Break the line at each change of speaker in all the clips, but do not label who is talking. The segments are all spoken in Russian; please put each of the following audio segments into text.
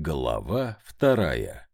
Глава вторая.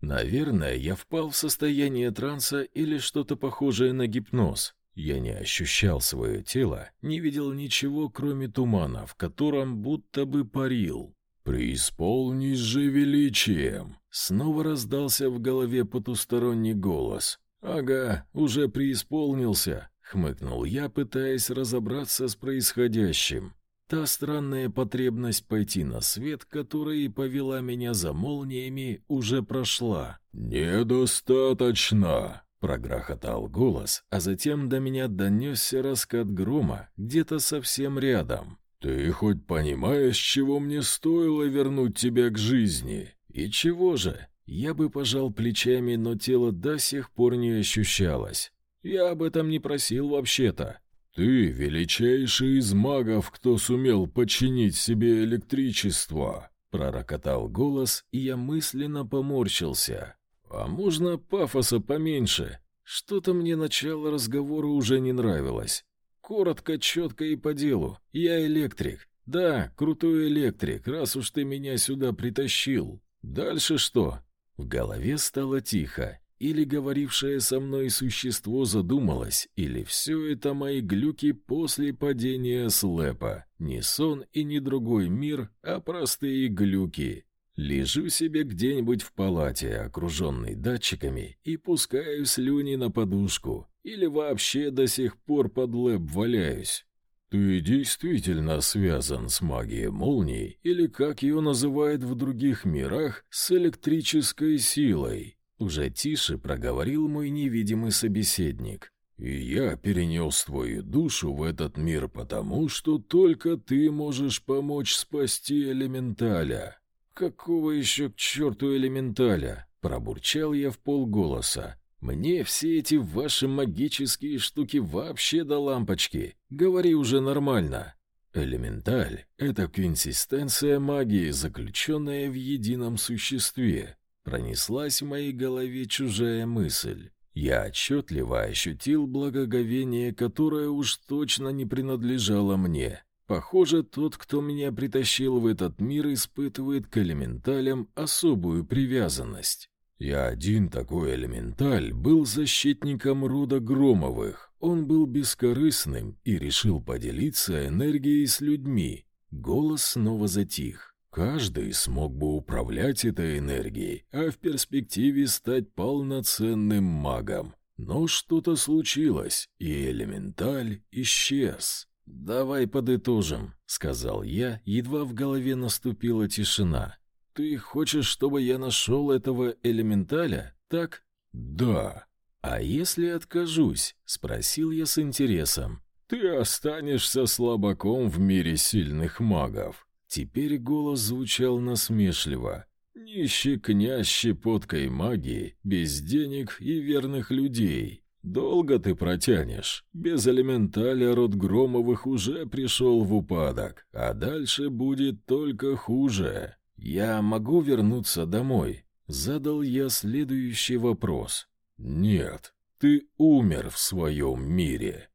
Наверное, я впал в состояние транса или что-то похожее на гипноз. Я не ощущал свое тело, не видел ничего, кроме тумана, в котором будто бы парил. «Преисполнись же величием!» Снова раздался в голове потусторонний голос. «Ага, уже преисполнился», — хмыкнул я, пытаясь разобраться с происходящим. Та странная потребность пойти на свет, которая и повела меня за молниями, уже прошла. «Недостаточно!» — прогрохотал голос, а затем до меня донесся раскат грома где-то совсем рядом. «Ты хоть понимаешь, чего мне стоило вернуть тебя к жизни?» «И чего же?» Я бы пожал плечами, но тело до сих пор не ощущалось. Я об этом не просил вообще-то. «Ты величайший из магов, кто сумел подчинить себе электричество!» Пророкотал голос, и я мысленно поморщился. «А можно пафоса поменьше?» Что-то мне начало разговора уже не нравилось. Коротко, четко и по делу. Я электрик. Да, крутой электрик, раз уж ты меня сюда притащил. Дальше что? В голове стало тихо, или говорившее со мной существо задумалось, или все это мои глюки после падения слэпа. Не сон и не другой мир, а простые глюки. Лежу себе где-нибудь в палате, окруженный датчиками, и пускаю слюни на подушку. Или вообще до сих пор под лэп валяюсь. «Ты действительно связан с магией молний, или, как ее называют в других мирах, с электрической силой?» Уже тише проговорил мой невидимый собеседник. «И я перенес твою душу в этот мир потому, что только ты можешь помочь спасти элементаля». «Какого еще к черту элементаля?» Пробурчал я в полголоса. «Мне все эти ваши магические штуки вообще до лампочки. Говори уже нормально». Элементаль — это квинсистенция магии, заключенная в едином существе. Пронеслась в моей голове чужая мысль. Я отчетливо ощутил благоговение, которое уж точно не принадлежало мне. Похоже, тот, кто меня притащил в этот мир, испытывает к элементалям особую привязанность. Я один такой элементаль был защитником рода Громовых. Он был бескорыстным и решил поделиться энергией с людьми. Голос снова затих. Каждый смог бы управлять этой энергией, а в перспективе стать полноценным магом. Но что-то случилось, и элементаль исчез. «Давай подытожим», — сказал я, едва в голове наступила тишина. «Ты хочешь, чтобы я нашел этого элементаля, так?» «Да». «А если откажусь?» — спросил я с интересом. «Ты останешься слабаком в мире сильных магов», Теперь голос звучал насмешливо. «Нищий князь щепоткой магии, без денег и верных людей. Долго ты протянешь? Без элементаля род Громовых уже пришел в упадок, а дальше будет только хуже. Я могу вернуться домой?» Задал я следующий вопрос. «Нет, ты умер в своем мире».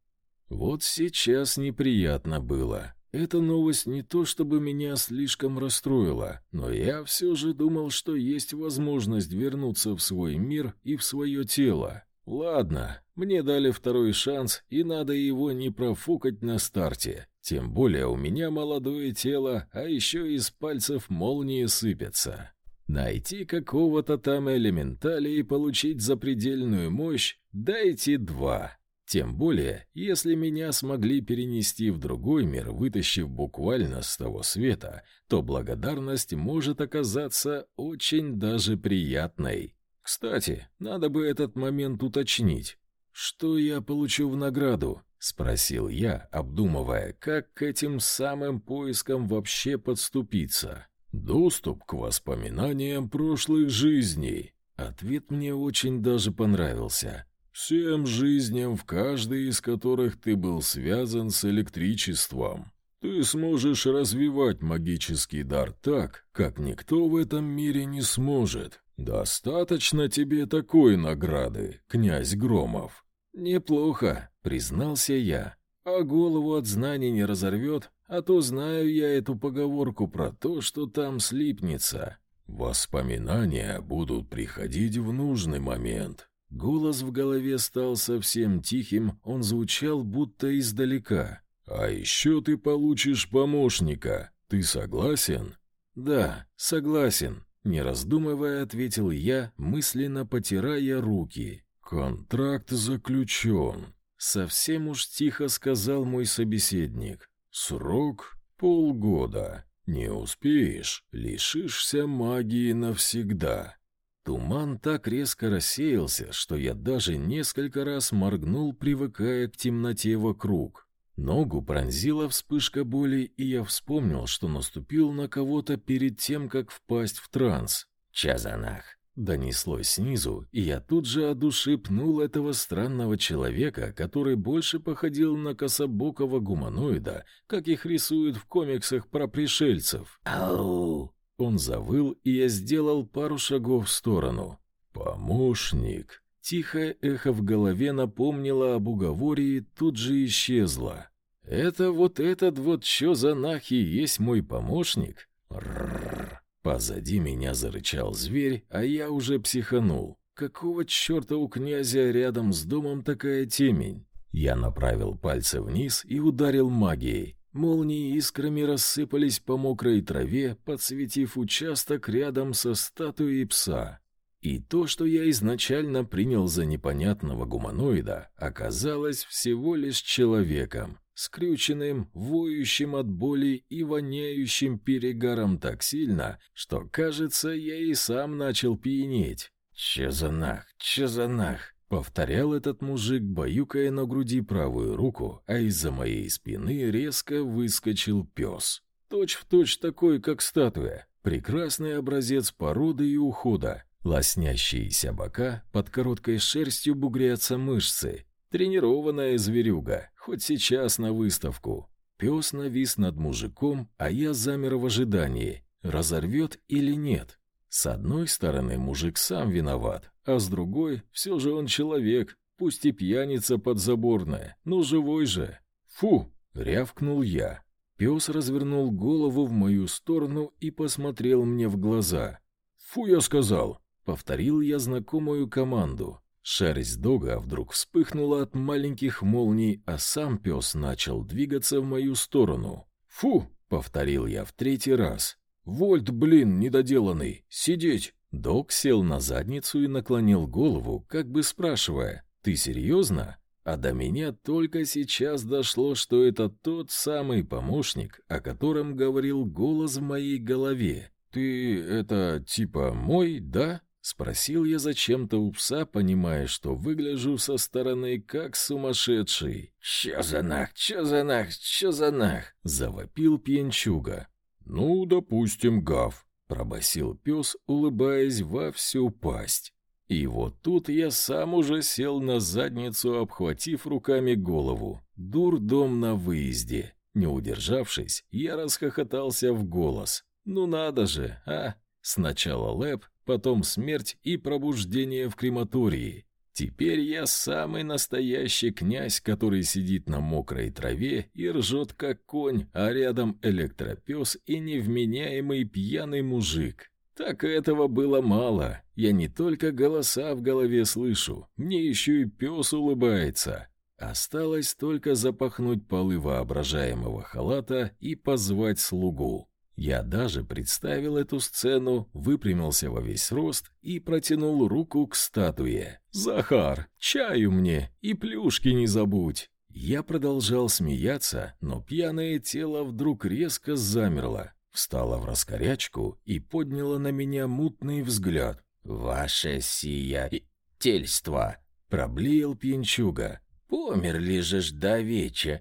Вот сейчас неприятно было. Эта новость не то чтобы меня слишком расстроила, но я все же думал, что есть возможность вернуться в свой мир и в свое тело. Ладно, мне дали второй шанс, и надо его не профукать на старте. Тем более у меня молодое тело, а еще из пальцев молнии сыпятся. Найти какого-то там элементаля и получить запредельную мощь — дайте два. Тем более, если меня смогли перенести в другой мир, вытащив буквально с того света, то благодарность может оказаться очень даже приятной. Кстати, надо бы этот момент уточнить. «Что я получу в награду?» — спросил я, обдумывая, как к этим самым поискам вообще подступиться. «Доступ к воспоминаниям прошлых жизней». Ответ мне очень даже понравился. Всем жизням, в каждой из которых ты был связан с электричеством. Ты сможешь развивать магический дар так, как никто в этом мире не сможет. Достаточно тебе такой награды, князь Громов. Неплохо, признался я. А голову от знаний не разорвет, а то знаю я эту поговорку про то, что там слипнется. Воспоминания будут приходить в нужный момент. Голос в голове стал совсем тихим, он звучал будто издалека. А еще ты получишь помощника. Ты согласен? Да, согласен. Не раздумывая, ответил я, мысленно потирая руки. «Контракт заключен», — совсем уж тихо сказал мой собеседник. «Срок — полгода. Не успеешь, лишишься магии навсегда». Туман так резко рассеялся, что я даже несколько раз моргнул, привыкая к темноте вокруг. Ногу пронзила вспышка боли, и я вспомнил, что наступил на кого-то перед тем, как впасть в транс. Чазанах. Донеслось снизу, и я тут же от души пнул этого странного человека, который больше походил на кособокого гуманоида, как их рисуют в комиксах про пришельцев. «Ау!» Он завыл, и я сделал пару шагов в сторону. «Помощник!» Тихое эхо в голове напомнило об уговоре и тут же исчезло. «Это вот этот вот чё за нахи есть мой помощник?» Рррр. Позади меня зарычал зверь, а я уже психанул. Какого черта у князя рядом с домом такая темень? Я направил пальцы вниз и ударил магией. Молнии искрами рассыпались по мокрой траве, подсветив участок рядом со статуей пса. И то, что я изначально принял за непонятного гуманоида, оказалось всего лишь человеком скрюченным, воющим от боли и воняющим перегаром так сильно, что, кажется, я и сам начал пьянеть. «Че за нах? Че за нах?» — повторял этот мужик, баюкая на груди правую руку, а из-за моей спины резко выскочил пес. Точь в точь такой, как статуя. Прекрасный образец породы и ухода. Лоснящиеся бока, под короткой шерстью бугрятся мышцы, Тренированная зверюга, хоть сейчас на выставку. Пес навис над мужиком, а я замер в ожидании, разорвет или нет. С одной стороны, мужик сам виноват, а с другой, все же он человек, пусть и пьяница подзаборная, но живой же. Фу, рявкнул я. Пес развернул голову в мою сторону и посмотрел мне в глаза. «Фу, я сказал!» — повторил я знакомую команду. Шерсть дога вдруг вспыхнула от маленьких молний, а сам пес начал двигаться в мою сторону. «Фу!» — повторил я в третий раз. «Вольт, блин, недоделанный! Сидеть!» Дог сел на задницу и наклонил голову, как бы спрашивая, «Ты серьезно?» А до меня только сейчас дошло, что это тот самый помощник, о котором говорил голос в моей голове. «Ты это типа мой, да?» Спросил я зачем-то у пса, понимая, что выгляжу со стороны как сумасшедший. «Чё за нах? Чё за нах? Чё за нах?» — завопил пьянчуга. «Ну, допустим, гав», — пробасил пес, улыбаясь во всю пасть. И вот тут я сам уже сел на задницу, обхватив руками голову. Дурдом на выезде. Не удержавшись, я расхохотался в голос. «Ну надо же, а!» Сначала Лэп, потом смерть и пробуждение в крематории. Теперь я самый настоящий князь, который сидит на мокрой траве и ржет как конь, а рядом электропес и невменяемый пьяный мужик. Так этого было мало. Я не только голоса в голове слышу, мне еще и пес улыбается. Осталось только запахнуть полы воображаемого халата и позвать слугу. Я даже представил эту сцену, выпрямился во весь рост и протянул руку к статуе. «Захар, чаю мне и плюшки не забудь!» Я продолжал смеяться, но пьяное тело вдруг резко замерло, встало в раскорячку и подняло на меня мутный взгляд. «Ваше сиятельство!» — проблеял пьянчуга. «Померли же ж давеча!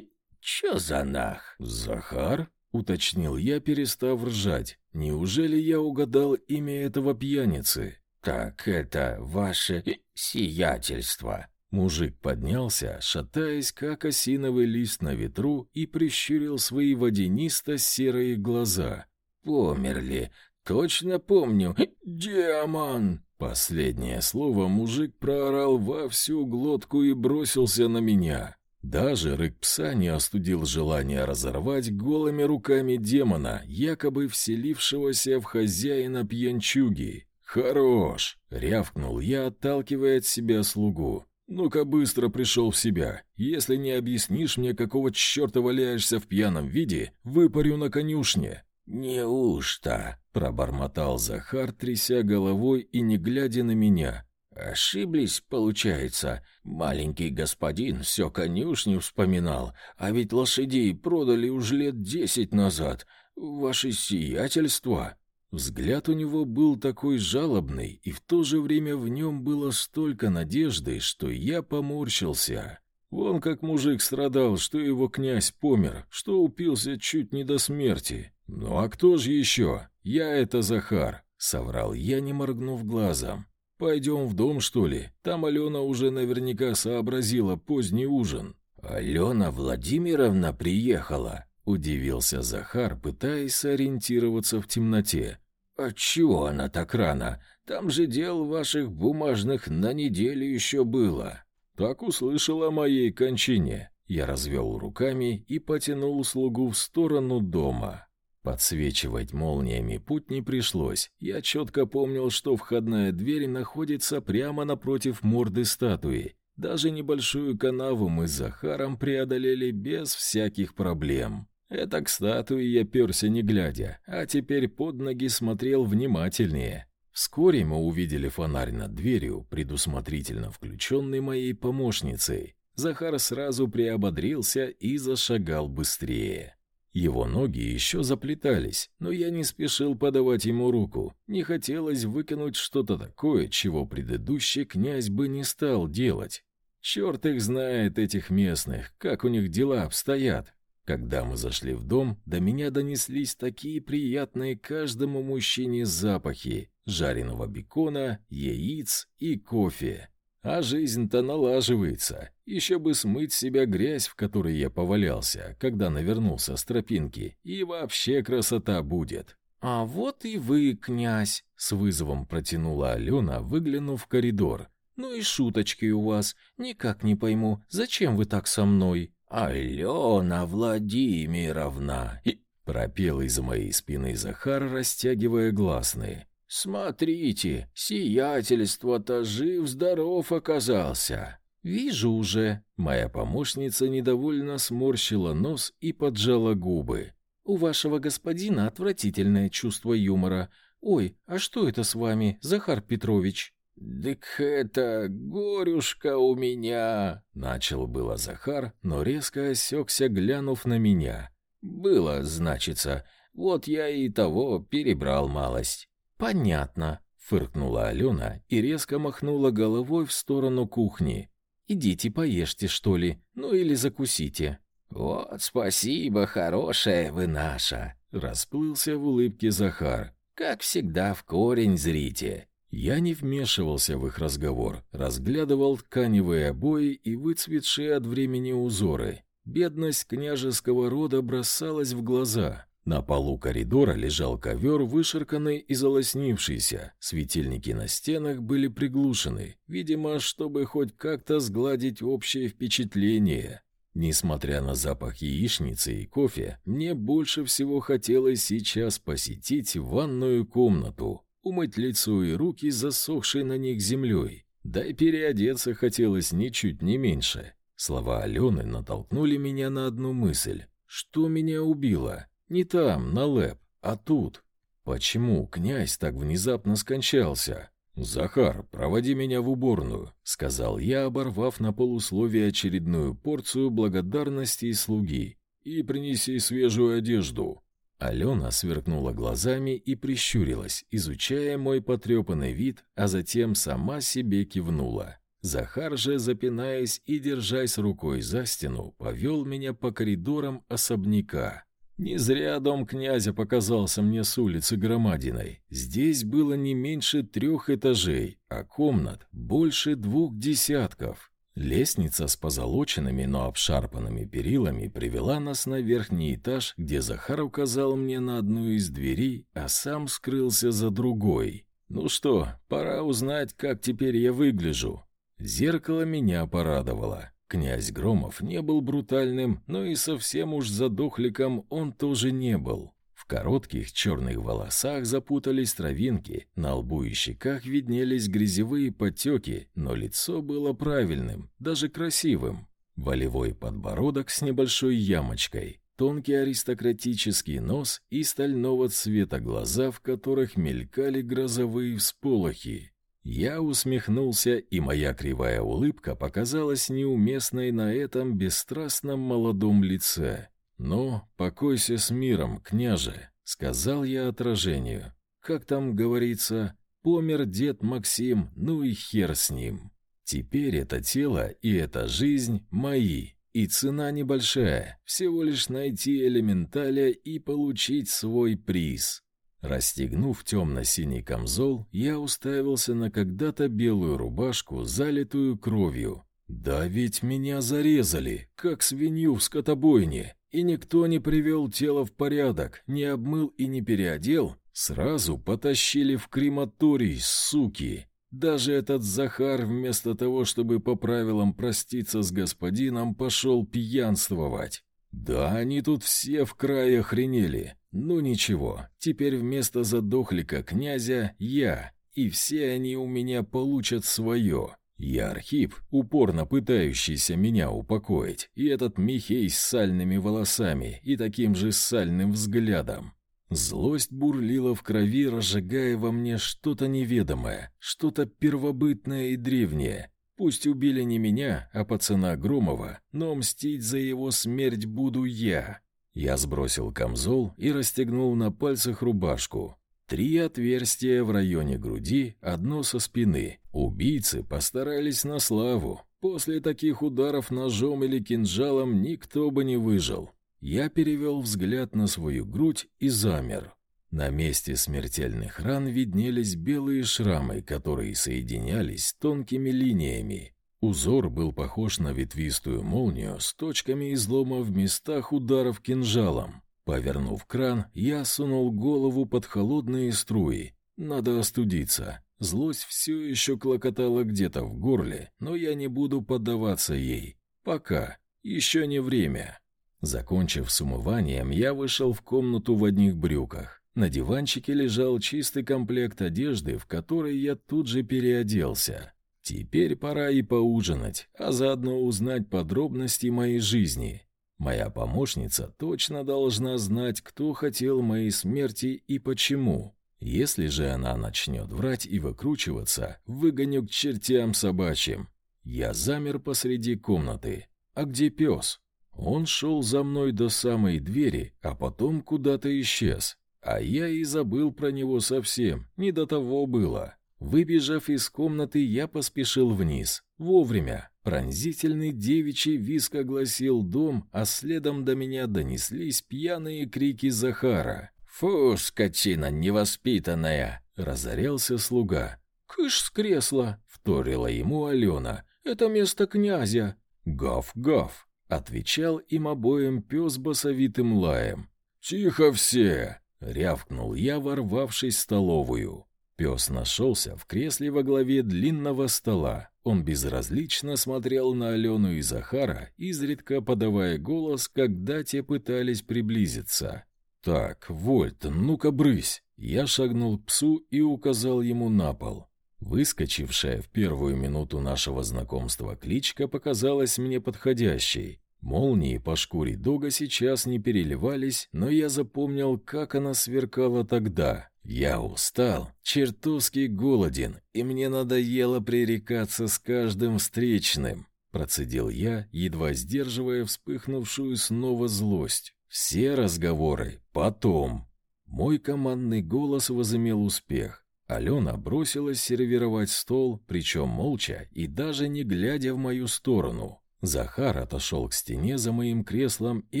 Чё за нах?» «Захар?» — уточнил я, перестав ржать. «Неужели я угадал имя этого пьяницы?» «Так это ваше сиятельство». Мужик поднялся, шатаясь, как осиновый лист на ветру, и прищурил свои водянисто-серые глаза. «Померли. Точно помню. Демон!» Последнее слово мужик проорал во всю глотку и бросился на меня. Даже рык пса не остудил желание разорвать голыми руками демона, якобы вселившегося в хозяина пьянчуги. «Хорош!» — рявкнул я, отталкивая от себя слугу. «Ну-ка быстро пришел в себя. Если не объяснишь мне, какого черта валяешься в пьяном виде, выпарю на конюшне».
«Неужто?»
— пробормотал Захар, тряся головой и не глядя на меня.
«Ошиблись, получается. Маленький господин все конюшню вспоминал, а ведь лошадей продали уже лет десять назад. Ваше сиятельство!»
Взгляд у него был такой жалобный, и в то же время в нем было столько надежды, что я поморщился. Вон как мужик страдал, что его князь помер, что упился чуть не до смерти. Ну а кто же еще? Я это Захар, соврал я, не моргнув глазом. Пойдем в дом, что ли? Там Алена уже наверняка сообразила поздний ужин.
Алена Владимировна приехала,
Удивился Захар, пытаясь сориентироваться в темноте.
«А чего она так рано? Там же дел ваших бумажных на неделю еще было».
«Так услышала о моей кончине». Я развел руками и потянул слугу в сторону дома. Подсвечивать молниями путь не пришлось. Я четко помнил, что входная дверь находится прямо напротив морды статуи. Даже небольшую канаву мы с Захаром преодолели без всяких проблем. Это к статуе я перся не глядя, а теперь под ноги смотрел внимательнее. Вскоре мы увидели фонарь над дверью, предусмотрительно включенный моей помощницей. Захар сразу приободрился и зашагал быстрее. Его ноги еще заплетались, но я не спешил подавать ему руку. Не хотелось выкинуть что-то такое, чего предыдущий князь бы не стал делать. Черт их знает, этих местных, как у них дела обстоят. Когда мы зашли в дом, до меня донеслись такие приятные каждому мужчине запахи жареного бекона, яиц и кофе. А жизнь-то налаживается. Еще бы смыть с себя грязь, в которой я повалялся, когда навернулся с тропинки, и вообще красота будет.
«А вот и вы, князь!»
— с вызовом протянула Алена, выглянув в коридор.
«Ну и шуточки у вас. Никак не пойму, зачем вы так со мной?»
«Алена Владимировна!»
пропел из моей спины Захар, растягивая гласные.
«Смотрите, сиятельство-то жив-здоров оказался!»
«Вижу уже!»
Моя помощница недовольно сморщила нос и поджала губы.
«У вашего господина отвратительное чувство юмора. Ой, а что это с вами, Захар Петрович?»
«Так это горюшка у меня!»
Начал было Захар, но резко осекся, глянув на меня.
«Было, значится. Вот я и того перебрал малость».
«Понятно», —
фыркнула Алена и резко махнула головой в сторону кухни.
«Идите поешьте, что ли, ну или закусите».
«Вот спасибо, хорошая вы наша», —
расплылся в улыбке Захар.
«Как всегда в корень зрите».
Я не вмешивался в их разговор, разглядывал тканевые обои и выцветшие от времени узоры. Бедность княжеского рода бросалась в глаза. На полу коридора лежал ковер, вышерканный и залоснившийся. Светильники на стенах были приглушены, видимо, чтобы хоть как-то сгладить общее впечатление. Несмотря на запах яичницы и кофе, мне больше всего хотелось сейчас посетить ванную комнату умыть лицо и руки, засохшей на них землей. Да и переодеться хотелось ничуть не меньше. Слова Алены натолкнули меня на одну мысль. Что меня убило? Не там, на лэп, а тут. Почему князь так внезапно скончался? «Захар, проводи меня в уборную», — сказал я, оборвав на полусловие очередную порцию благодарности и слуги. «И принеси свежую одежду». Алена сверкнула глазами и прищурилась, изучая мой потрепанный вид, а затем сама себе кивнула. Захар же, запинаясь и держась рукой за стену, повел меня по коридорам особняка. Не зря дом князя показался мне с улицы громадиной. Здесь было не меньше трех этажей, а комнат больше двух десятков. Лестница с позолоченными, но обшарпанными перилами привела нас на верхний этаж, где Захар указал мне на одну из дверей, а сам скрылся за другой. Ну что, пора узнать, как теперь я выгляжу. Зеркало меня порадовало. Князь Громов не был брутальным, но и совсем уж задохликом он тоже не был. В коротких черных волосах запутались травинки, на лбу и щеках виднелись грязевые потеки, но лицо было правильным, даже красивым. Волевой подбородок с небольшой ямочкой, тонкий аристократический нос и стального цвета глаза, в которых мелькали грозовые всполохи. Я усмехнулся, и моя кривая улыбка показалась неуместной на этом бесстрастном молодом лице. «Ну, покойся с миром, княже», — сказал я отражению. «Как там говорится, помер дед Максим, ну и хер с ним. Теперь это тело и эта жизнь мои, и цена небольшая, всего лишь найти элементаля и получить свой приз». Расстегнув темно-синий камзол, я уставился на когда-то белую рубашку, залитую кровью. «Да ведь меня зарезали, как свинью в скотобойне, и никто не привел тело в порядок, не обмыл и не переодел. Сразу потащили в крематорий, суки!» Даже этот Захар вместо того, чтобы по правилам проститься с господином, пошел пьянствовать. Да, они тут все в крае охренели. Ну ничего, теперь вместо задохлика князя я, и все они у меня получат свое. Я Архип, упорно пытающийся меня упокоить, и этот Михей с сальными волосами и таким же сальным взглядом. Злость бурлила в крови, разжигая во мне что-то неведомое, что-то первобытное и древнее, Пусть убили не меня, а пацана Громова, но мстить за его смерть буду я. Я сбросил камзол и расстегнул на пальцах рубашку. Три отверстия в районе груди, одно со спины. Убийцы постарались на славу. После таких ударов ножом или кинжалом никто бы не выжил. Я перевел взгляд на свою грудь и замер. На месте смертельных ран виднелись белые шрамы, которые соединялись тонкими линиями. Узор был похож на ветвистую молнию с точками излома в местах ударов кинжалом. Повернув кран, я сунул голову под холодные струи. Надо остудиться. Злость все еще клокотала где-то в горле, но я не буду поддаваться ей. Пока. Еще не время. Закончив с умыванием, я вышел в комнату в одних брюках. На диванчике лежал чистый комплект одежды, в который я тут же переоделся. Теперь пора и поужинать, а заодно узнать подробности моей жизни. Моя помощница точно должна знать, кто хотел моей смерти и почему. Если же она начнет врать и выкручиваться, выгоню к чертям собачьим. Я замер посреди комнаты. А где пес? Он шел за мной до самой двери, а потом куда-то исчез. А я и забыл про него совсем, не до того было. Выбежав из комнаты, я поспешил вниз. Вовремя. Пронзительный девичий виск огласил дом, а следом до меня донеслись пьяные крики Захара. «Фу, скотина невоспитанная!» — разорялся слуга. «Кыш с кресла!» — вторила ему Алена. «Это место князя!» «Гав-гав!» — отвечал им обоим пес басовитым лаем. «Тихо все!» Рявкнул я, ворвавшись в столовую. Пес нашелся в кресле во главе длинного стола. Он безразлично смотрел на Алену и Захара, изредка подавая голос, когда те пытались приблизиться. «Так, Вольт, ну-ка брысь!» Я шагнул к псу и указал ему на пол. Выскочившая в первую минуту нашего знакомства кличка показалась мне подходящей. Молнии по шкуре дога сейчас не переливались, но я запомнил, как она сверкала тогда. Я устал, чертовски голоден, и мне надоело пререкаться с каждым встречным. Процедил я, едва сдерживая вспыхнувшую снова злость. Все разговоры потом. Мой командный голос возымел успех. Алена бросилась сервировать стол, причем молча и даже не глядя в мою сторону. Захар отошел к стене за моим креслом и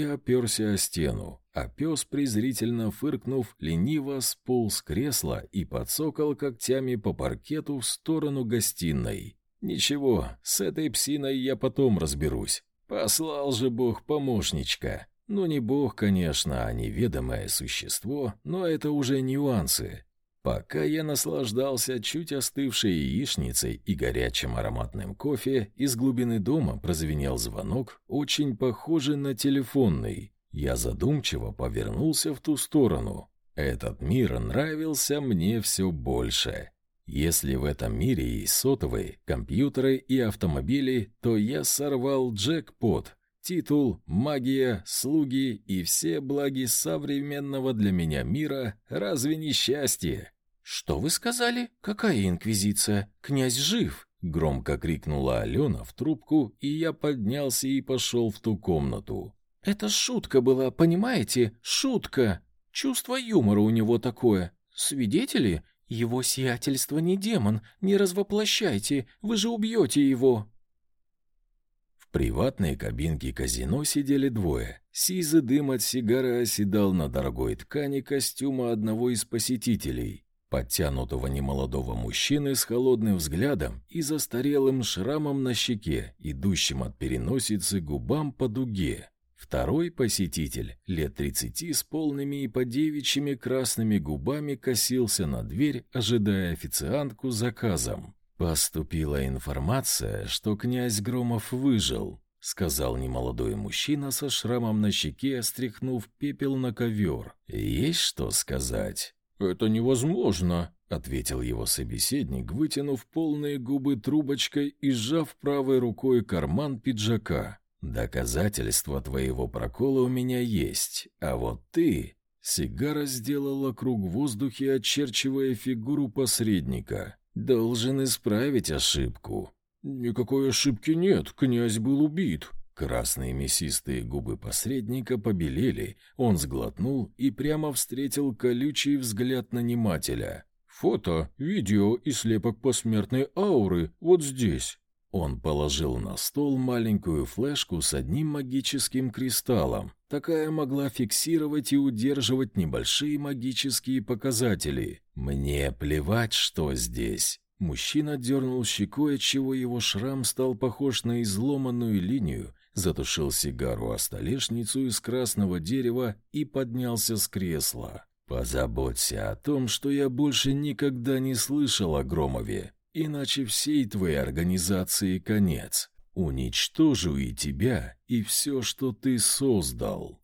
оперся о стену, а пес, презрительно фыркнув, лениво сполз с кресла и подсокал когтями по паркету в сторону гостиной. «Ничего, с этой псиной я потом разберусь. Послал же Бог помощничка. Ну, не Бог, конечно, а неведомое существо, но это уже нюансы. Пока я наслаждался чуть остывшей яичницей и горячим ароматным кофе, из глубины дома прозвенел звонок, очень похожий на телефонный. Я задумчиво повернулся в ту сторону. Этот мир нравился мне все больше. Если в этом мире есть сотовые, компьютеры и автомобили, то я сорвал джекпот. Титул, магия, слуги и все благи современного для меня мира разве не счастье?
Что вы сказали? Какая инквизиция? Князь жив,
громко крикнула Алена в трубку, и я поднялся и пошел в ту комнату.
Это шутка была, понимаете? Шутка. Чувство юмора у него такое. Свидетели? Его сиятельство не демон, не развоплощайте, вы же убьете его.
Приватной кабинке казино сидели двое. Сизый дым от сигары оседал на дорогой ткани костюма одного из посетителей, подтянутого немолодого мужчины с холодным взглядом и застарелым шрамом на щеке, идущим от переносицы губам по дуге. Второй посетитель, лет тридцати, с полными и подевичьими красными губами, косился на дверь, ожидая официантку с заказом. «Поступила информация, что князь Громов выжил», — сказал немолодой мужчина со шрамом на щеке, стряхнув пепел на ковер. «Есть что сказать?»
«Это невозможно», —
ответил его собеседник, вытянув полные губы трубочкой и сжав правой рукой карман пиджака. Доказательства твоего прокола у меня есть, а вот ты... Сигара сделала круг в воздухе, очерчивая фигуру посредника. Должен исправить ошибку.
Никакой ошибки нет, князь был убит.
Красные мясистые губы посредника побелели, он сглотнул и прямо встретил колючий взгляд нанимателя.
«Фото, видео и слепок посмертной ауры вот здесь».
Он положил на стол маленькую флешку с одним магическим кристаллом. Такая могла фиксировать и удерживать небольшие магические показатели. Мне плевать, что здесь. Мужчина дернул щекой, отчего его шрам стал похож на изломанную линию, затушил сигару о столешницу из красного дерева и поднялся с кресла. «Позаботься о том, что я больше никогда не слышал о Громове. Иначе всей твоей организации конец. Уничтожу и тебя, и все, что ты создал.